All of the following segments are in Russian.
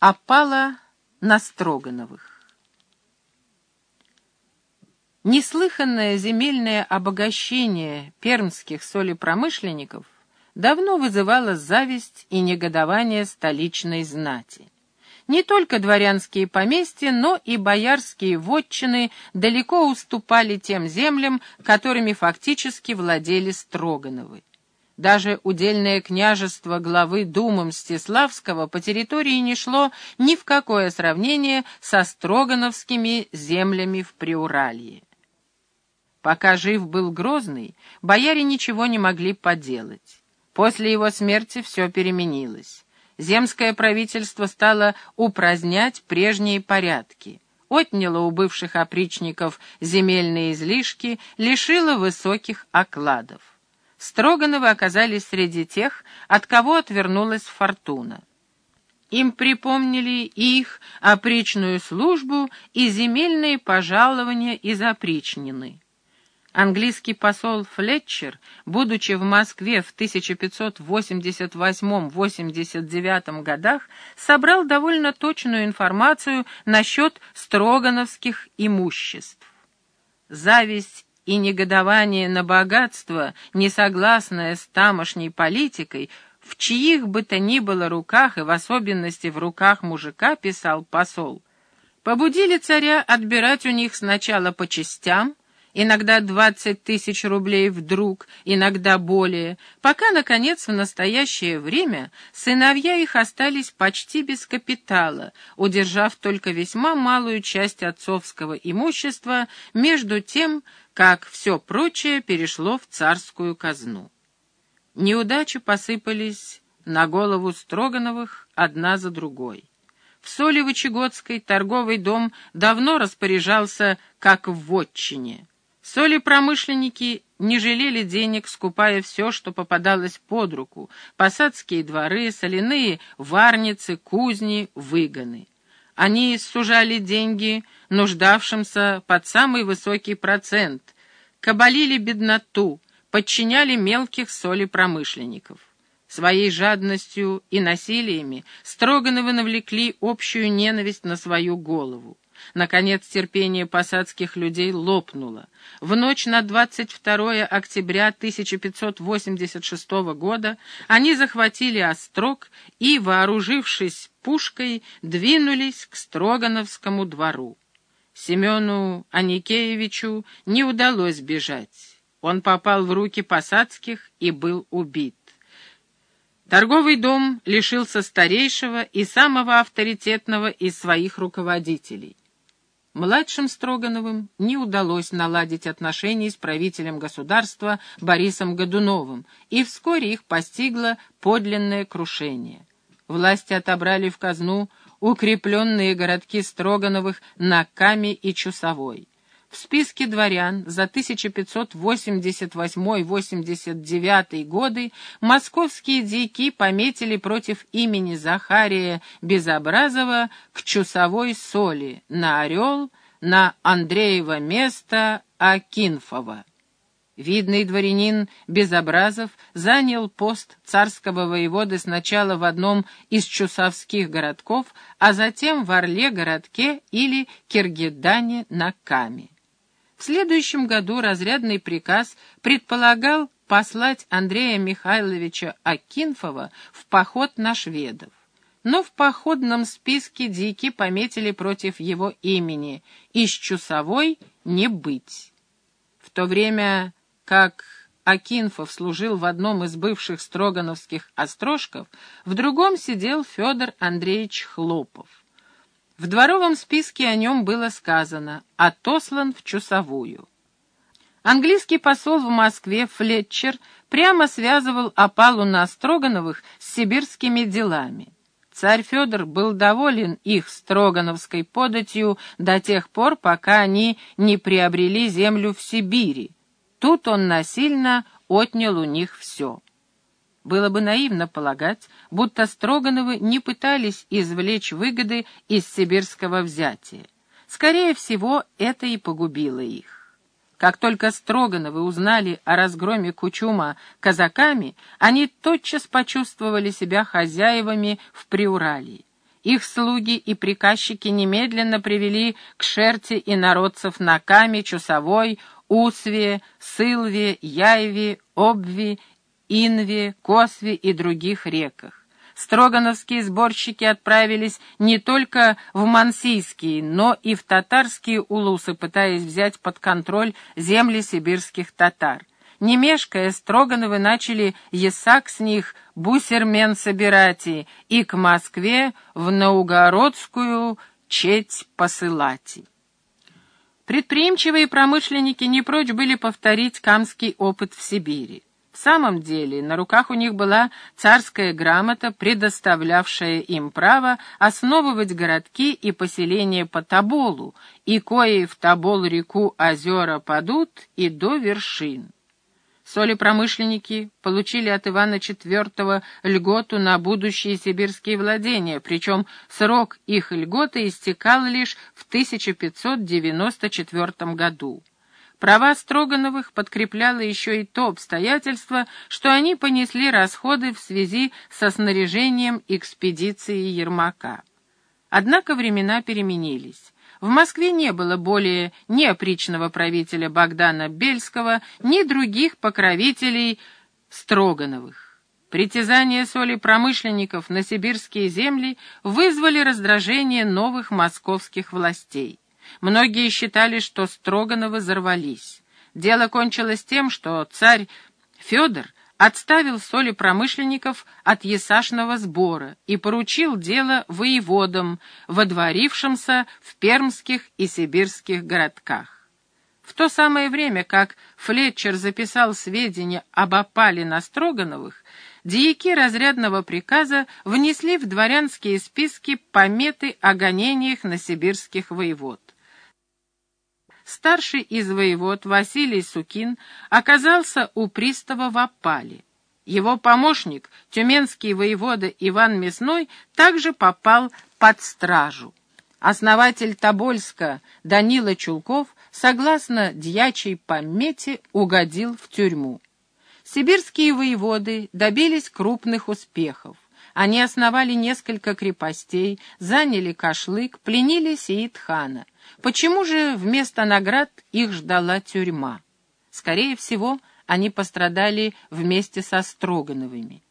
опала на Строгановых. Неслыханное земельное обогащение пермских солепромышленников давно вызывало зависть и негодование столичной знати. Не только дворянские поместья, но и боярские вотчины далеко уступали тем землям, которыми фактически владели Строгановы. Даже удельное княжество главы Думы Мстиславского по территории не шло ни в какое сравнение со строгановскими землями в Приуралье. Пока жив был Грозный, бояре ничего не могли поделать. После его смерти все переменилось. Земское правительство стало упразднять прежние порядки, отняло у бывших опричников земельные излишки, лишило высоких окладов. Строгановы оказались среди тех, от кого отвернулась фортуна. Им припомнили их опричную службу и земельные пожалования из опричнины. Английский посол Флетчер, будучи в Москве в 1588-89 годах, собрал довольно точную информацию насчет строгановских имуществ. Зависть и негодование на богатство, несогласное с тамошней политикой, в чьих бы то ни было руках, и в особенности в руках мужика, писал посол, побудили царя отбирать у них сначала по частям, иногда двадцать тысяч рублей вдруг, иногда более, пока, наконец, в настоящее время сыновья их остались почти без капитала, удержав только весьма малую часть отцовского имущества, между тем, как все прочее перешло в царскую казну. Неудачи посыпались на голову Строгановых одна за другой. В Солевычегодской торговый дом давно распоряжался, как в вотчине. Соли-промышленники не жалели денег, скупая все, что попадалось под руку — посадские дворы, соляные варницы, кузни, выгоны. Они сужали деньги нуждавшимся под самый высокий процент, кабалили бедноту, подчиняли мелких соли промышленников. Своей жадностью и насилиями Строгановы навлекли общую ненависть на свою голову. Наконец терпение посадских людей лопнуло. В ночь на 22 октября 1586 года они захватили острог и, вооружившись пушкой, двинулись к Строгановскому двору. Семену Аникеевичу не удалось бежать. Он попал в руки посадских и был убит. Торговый дом лишился старейшего и самого авторитетного из своих руководителей. Младшим Строгановым не удалось наладить отношения с правителем государства Борисом Годуновым, и вскоре их постигло подлинное крушение. Власти отобрали в казну укрепленные городки Строгановых на Каме и Чусовой. В списке дворян за 1588-89 годы московские дьяки пометили против имени Захария Безобразова к чусовой соли на Орел, на Андреево место Акинфова. Видный дворянин Безобразов занял пост царского воеводы сначала в одном из чусовских городков, а затем в Орле-городке или Киргидане на Каме. В следующем году разрядный приказ предполагал послать Андрея Михайловича Акинфова в поход на шведов. Но в походном списке дики пометили против его имени «Из Чусовой не быть». В то время как Акинфов служил в одном из бывших строгановских острожков, в другом сидел Федор Андреевич Хлопов. В дворовом списке о нем было сказано «отослан в Чусовую». Английский посол в Москве Флетчер прямо связывал опалу на Строгановых с сибирскими делами. Царь Федор был доволен их строгановской податью до тех пор, пока они не приобрели землю в Сибири. Тут он насильно отнял у них все. Было бы наивно полагать, будто Строгановы не пытались извлечь выгоды из сибирского взятия. Скорее всего, это и погубило их. Как только Строгановы узнали о разгроме Кучума казаками, они тотчас почувствовали себя хозяевами в Приуралии. их слуги и приказчики немедленно привели к шерте инородцев на Каме, Чусовой, Усве, Сылве, Яйве, Обви, Инве, Косве и других реках. Строгановские сборщики отправились не только в мансийские, но и в татарские улусы, пытаясь взять под контроль земли сибирских татар. Не мешкая, Строгановы начали ясак с них бусермен собирати и к Москве в Наугородскую четь посылати. Предприимчивые промышленники не прочь были повторить камский опыт в Сибири. В самом деле, на руках у них была царская грамота, предоставлявшая им право основывать городки и поселения по Тоболу, и кои в Тобол-реку озера падут и до вершин. Солепромышленники получили от Ивана IV льготу на будущие сибирские владения, причем срок их льготы истекал лишь в 1594 году. Права Строгановых подкрепляло еще и то обстоятельство, что они понесли расходы в связи со снаряжением экспедиции Ермака. Однако времена переменились. В Москве не было более ни опричного правителя Богдана Бельского, ни других покровителей Строгановых. Притязания соли промышленников на сибирские земли вызвали раздражение новых московских властей. Многие считали, что Строгановы взорвались. Дело кончилось тем, что царь Федор отставил соли промышленников от ясашного сбора и поручил дело воеводам, водворившимся в пермских и сибирских городках. В то самое время, как Флетчер записал сведения об опале на Строгановых, дьяки разрядного приказа внесли в дворянские списки пометы о гонениях на сибирских воевод. Старший из воевод Василий Сукин оказался у пристава в опале. Его помощник, тюменский воевода Иван Мясной, также попал под стражу. Основатель Тобольска Данила Чулков, согласно дьячей помете, угодил в тюрьму. Сибирские воеводы добились крупных успехов. Они основали несколько крепостей, заняли Кашлык, пленили Сеидхана. Почему же вместо наград их ждала тюрьма? Скорее всего, они пострадали вместе со Строгановыми.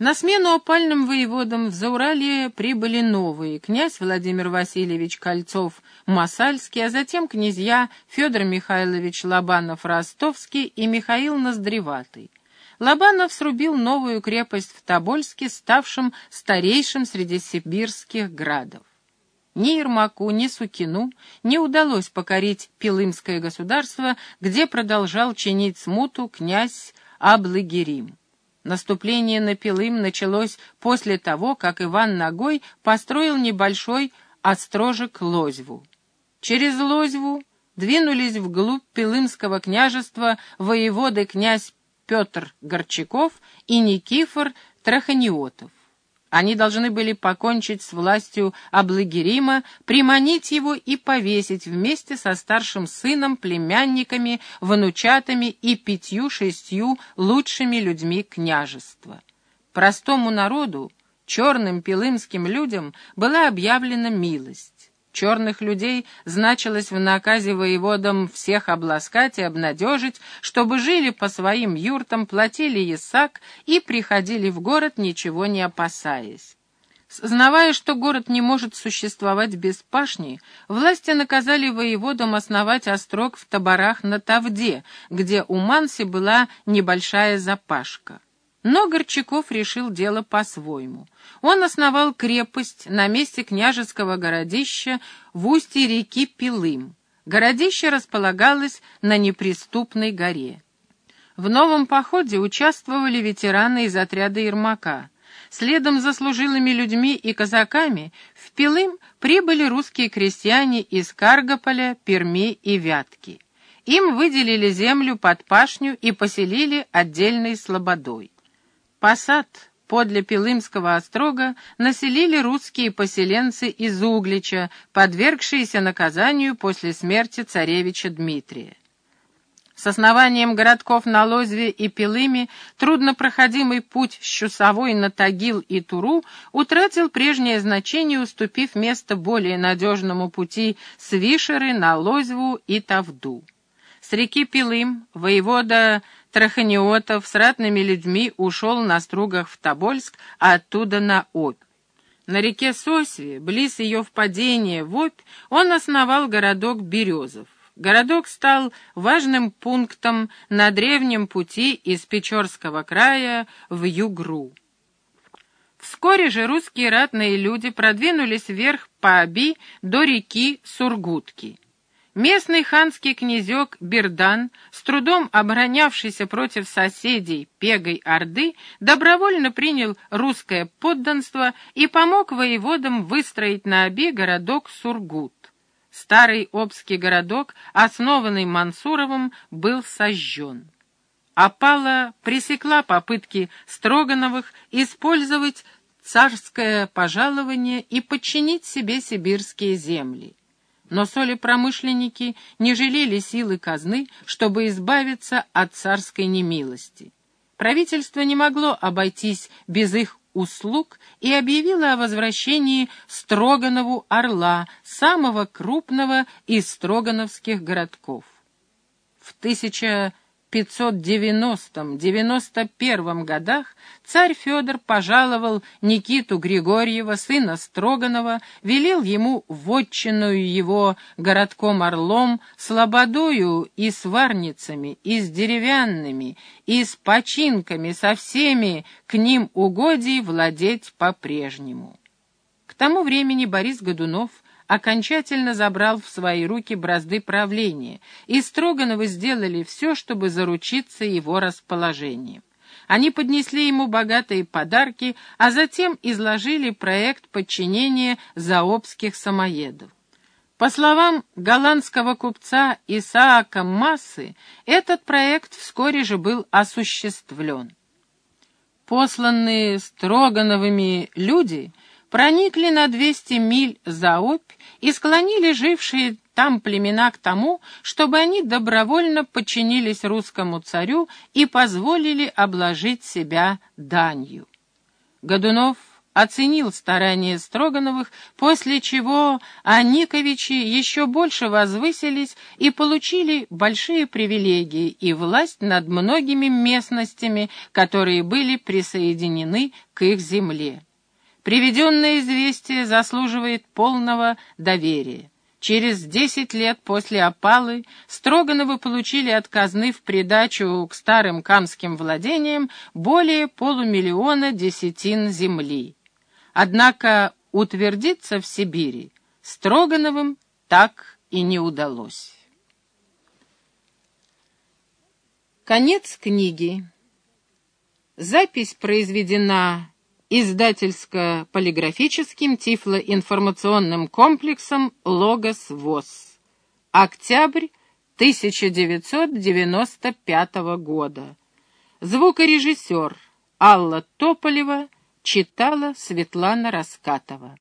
На смену опальным воеводам в Зауралье прибыли новые, князь Владимир Васильевич Кольцов-Масальский, а затем князья Федор Михайлович Лобанов-Ростовский и Михаил Ноздреватый. Лобанов срубил новую крепость в Тобольске, ставшем старейшим среди сибирских градов. Ни Ермаку, ни Сукину не удалось покорить Пилымское государство, где продолжал чинить смуту князь Аблагерим. Наступление на Пилым началось после того, как Иван Ногой построил небольшой острожек Лозьву. Через Лозьву двинулись вглубь Пилымского княжества воеводы князь Петр Горчаков и Никифор Траханиотов. Они должны были покончить с властью Аблагерима, приманить его и повесить вместе со старшим сыном, племянниками, внучатами и пятью-шестью лучшими людьми княжества. Простому народу, черным пилымским людям, была объявлена милость. Черных людей значилось в наказе воеводам всех обласкать и обнадежить, чтобы жили по своим юртам, платили ясак и приходили в город, ничего не опасаясь. Знавая, что город не может существовать без пашни, власти наказали воеводам основать острог в Табарах на Тавде, где у Манси была небольшая запашка. Но Горчаков решил дело по-своему. Он основал крепость на месте княжеского городища в устье реки Пилым. Городище располагалось на неприступной горе. В новом походе участвовали ветераны из отряда Ермака. Следом за служилыми людьми и казаками в Пилым прибыли русские крестьяне из Каргополя, Перми и Вятки. Им выделили землю под пашню и поселили отдельной слободой. Посад подле Пилымского острога населили русские поселенцы из Углича, подвергшиеся наказанию после смерти царевича Дмитрия. С основанием городков на Лозве и Пилыме труднопроходимый путь с Чусовой на Тагил и Туру утратил прежнее значение, уступив место более надежному пути с Вишеры на Лозву и Тавду. С реки Пилым воевода Траханиотов с ратными людьми ушел на стругах в Тобольск, а оттуда на Обь. На реке Сосве, близ ее впадения в Обь, он основал городок Березов. Городок стал важным пунктом на древнем пути из Печорского края в Югру. Вскоре же русские ратные люди продвинулись вверх по Аби до реки Сургутки. Местный ханский князек Бердан, с трудом оборонявшийся против соседей Пегой Орды, добровольно принял русское подданство и помог воеводам выстроить на Аби городок Сургут. Старый Обский городок, основанный Мансуровым, был сожжен. Апала пресекла попытки Строгановых использовать царское пожалование и подчинить себе сибирские земли. Но солепромышленники не жалели силы казны, чтобы избавиться от царской немилости. Правительство не могло обойтись без их услуг и объявила о возвращении Строганову Орла, самого крупного из строгановских городков. В 1590-91 годах царь Федор пожаловал Никиту Григорьева, сына Строганова, велел ему вотчинную его городком Орлом, слободою и сварницами, и с деревянными, и с починками, со всеми к ним угодий владеть по-прежнему. К тому времени Борис Годунов окончательно забрал в свои руки бразды правления, и Строгановы сделали все, чтобы заручиться его расположением. Они поднесли ему богатые подарки, а затем изложили проект подчинения заобских самоедов. По словам голландского купца Исаака Массы, этот проект вскоре же был осуществлен. Посланные Строгановыми люди проникли на 200 миль за Обь и склонили жившие там племена к тому, чтобы они добровольно подчинились русскому царю и позволили обложить себя данью. Годунов оценил старания Строгановых, после чего Аниковичи еще больше возвысились и получили большие привилегии и власть над многими местностями, которые были присоединены к их земле. Приведенное известие заслуживает полного доверия. Через десять лет после опалы Строгановы получили от казны в придачу к старым камским владениям более полумиллиона десятин земли. Однако утвердиться в Сибири Строгановым так и не удалось. Конец книги. Запись произведена издательско-полиграфическим тифлоинформационным комплексом «Логос ВОЗ». Октябрь 1995 года. Звукорежиссер Алла Тополева читала Светлана Раскатова.